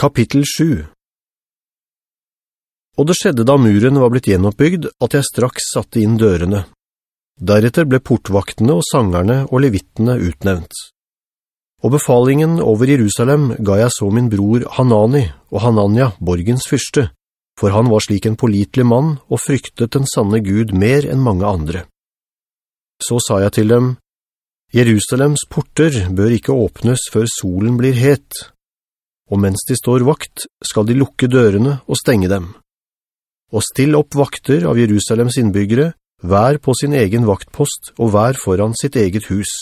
Kapittel 7 Og det skjedde da muren var blitt gjenoppbygd at jeg straks satte inn dørene. Deretter ble portvaktene og sangerne og levittene utnevnt. Og befalingen over Jerusalem ga jeg så min bror Hanani og Hanania, borgens fyrste, for han var slik en politlig mann og fryktet den sanne Gud mer enn mange andre. Så sa jeg til dem, Jerusalems porter bør ikke åpnes før solen blir het, og mens de står vakt skal de lukke dørene og stenge dem. Og still opp vakter av Jerusalems innbyggere, hver på sin egen vaktpost og hver foran sitt eget hus.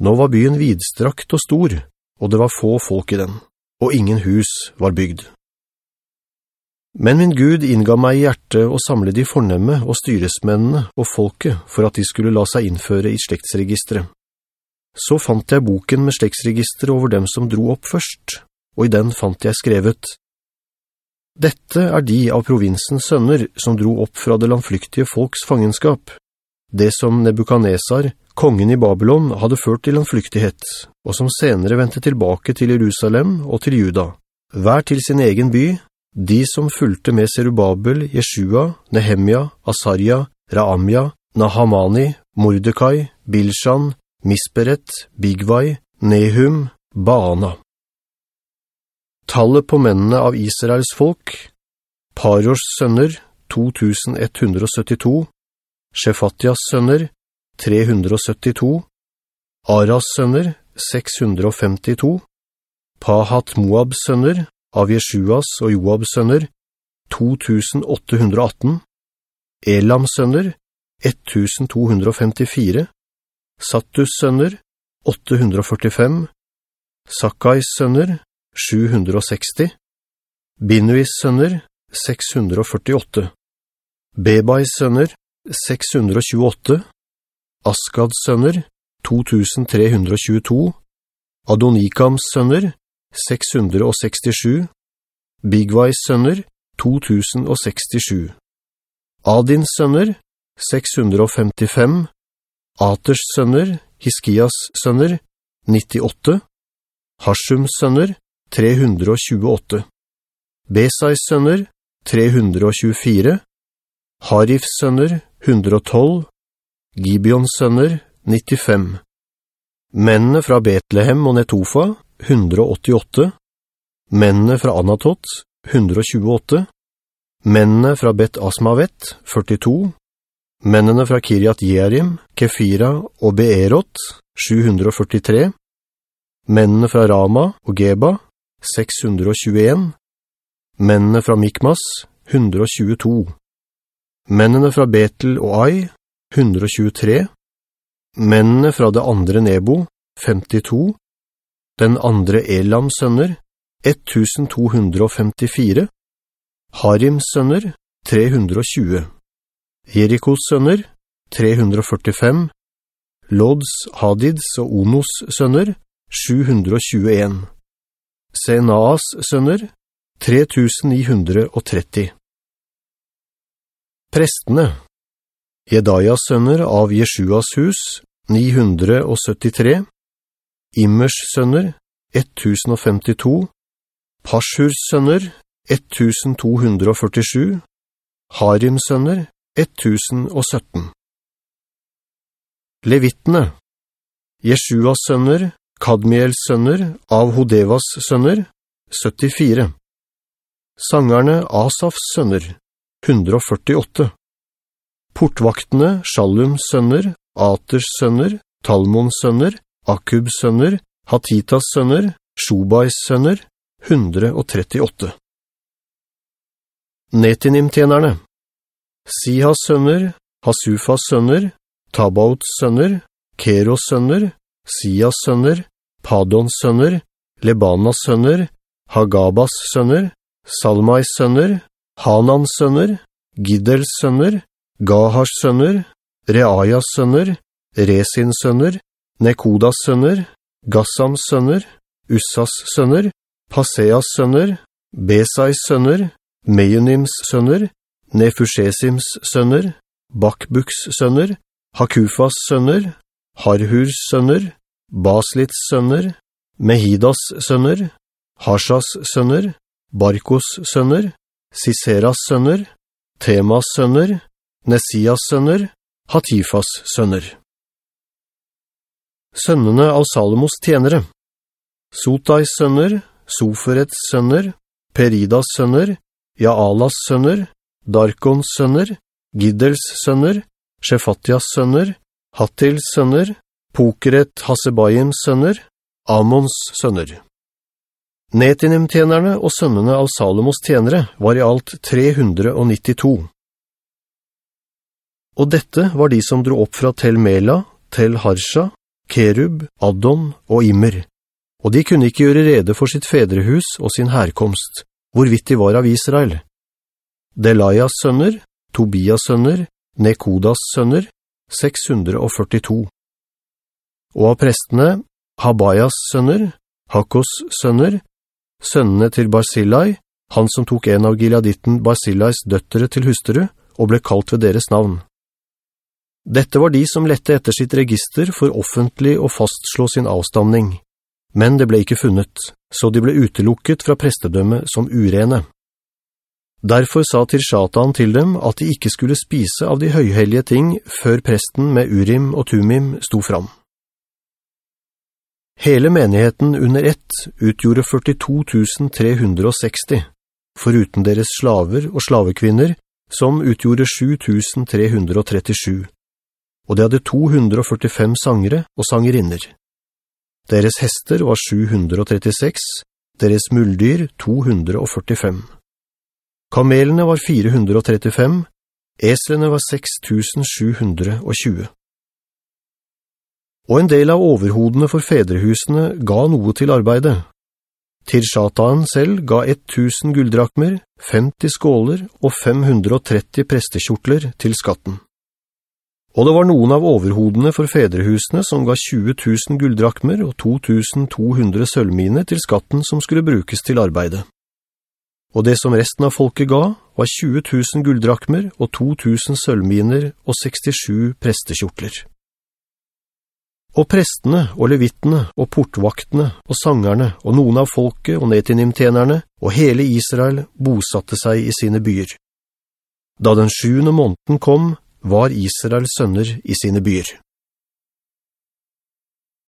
Nå var byen vidstrakt og stor, og det var få folk i den, og ingen hus var bygd. Men min Gud innga meg i hjertet å samle de fornemme og styresmennene og folket for at de skulle la seg innføre i slektsregistret. Så fant jeg boken med slektsregister over dem som dro opp først, og i den fant jeg skrevet, «Dette er de av provinsens sønner som dro opp fra det landflyktige folks fangenskap, det som Nebukanesar, kongen i Babylon, hadde ført til landflyktighet, og som senere ventet tilbake til Jerusalem og til Juda, hver til sin egen by, de som fulgte med Serubabel, Jeshua, Nehemia, Asarja, Raamja, Nahamani, Mordecai, Bilshan, Misperet, Bigvai, Nehum, Baana. Tallet på mennene av Israels folk, Paros sønner, 2172, Shefatias sønner, 372, Aras sønner, 652, Pahat Moabs sønner, av Jeshuas og Joabs sønner, 2818, Elams sønner, 1254, Sattus sønner, 845, Sakkais sønner, 760, Binuis sønner, 648, Bebais sønner, 628, Askads sønner, 2322, Adonikams sønner, 667, Bigvais sønner, 2067, Adins sønner, 655, Aters sønner, Hiskias sønner, 98, Harsums sønner, 328, Besais sønner, 324, Harifs sønner, 112, Gibeons sønner, 95. Mennene fra Betlehem og Netofa, 188. Mennene fra Anatot, 128. Mennene fra Bet Asmavet, 42. Mennene fra Kiryat Jerim, Kefira og Beerot, 743. Mennene fra Rama og Geba, 621. Mennene fra Mikmas, 122. Mennene fra Betel og Ai, 123. Mennene fra det andre Nebo, 52. Den andre Elams sønner, 1254. Harims sønner, 320. Jerikos sønner, 345. Lods, Hadids og Onos sønner, 721. Senaas sønner, 3930. Prestene Jedajas sønner av Jeshuas hus, 973. Immers sønner, 1052. Pashurs sønner, 1247. Harims sønner, 1017. Levittene Jeshuas sønner, Kadmiels sønner, av Hodevas sønner, 74. Sangerne Asafs sønner, 148. Portvaktene Shallums sønner, Aters sønner, Talmons sønner, Akubs sønner, Hatitas sønner, Shobais sønner, 138. Netinim-tjenerne Sihas sønner, Hasufas sønner, Tabauts sønner, Keros sønner, Sias sønner, Padons sønner, Lebanas sønner, Hagabas sønner, Salmais sønner, Hanans sønner, Giddels sønner, Gahars sønner, Reajas sønner, Resins sønner, Nekodas sønner, Gassams sønner, Ussas sønner, Paseas sønner, Besais sønner, Mejunims sønner, Nefushesims sønner, Bakbuks sønner, Hakufas sønner, Harhurs sønner, Baslits sønner, Mehidas sønner, Hashas sønner, Barkos sønner, Siseras sønner, Temas sønner, Nesias sønner, Hatifas sønner. Sønnene av Salomos tjenere Sotais sønner, Soferets sønner, Peridas sønner, Jaalas sønner, Darkons sønner, Giddels sønner, Shefatias sønner, Hattils sønner, Pokeret Hasebayims sønner, Amons sønner. Netinim-tjenerne og sønnene av Salomos tjenere var i alt 392. Og dette var de som dro opp fra Tel Mela, Tel Harsha, Kerub, Adon og Immer, og de kunne ikke gjøre rede for sitt fedrehus og sin herkomst, hvorvidt de var av Israel. Delaias sønner, Tobias sønner, Nekodas sønner, 642. Og av prestene, Habayas sønner, Hakos sønner, sønnene til Barzillai, han som tok en av Gileaditten Barzillais døttere til hustru, og ble kalt ved deres navn. Dette var de som lette etter sitt register for offentlig å fastslå sin avstamning, men det ble ikke funnet, så de ble utelukket fra prestedømme som urene. Derfor sa Tirshatan til dem at de ikke skulle spise av de høyhellige ting før presten med Urim og Tumim sto fram. Hele menigheten under ett utgjorde 42.360, foruten deres slaver og slavekvinner, som utgjorde 7337, og de hadde 245 sangere og sangerinner. Deres hester var 736, deres muldyr 245. Kamelene var 435, eslene var 6720. Og en del av overhodene for fedrehusene ga noe til arbeidet. Tirshataen selv ga 1000 gulddrakmer, 50 skåler og 530 prestekjortler til skatten. Og det var noen av overhodene for fedrehusene som ga 20 000 gulddrakmer og 2200 sølvmine til skatten som skulle brukes til arbeidet. Og det som resten av folket ga, var 20 000 gulddrakmer og 2000 sølvminer og 67 prestekjortler. Og prestene og levittene og portvaktene og sangerne og noen av folket og netinimtjenerne og hele Israel bosatte seg i sine byer. Da den sjuende måneden kom, var Israels sønner i sine byer.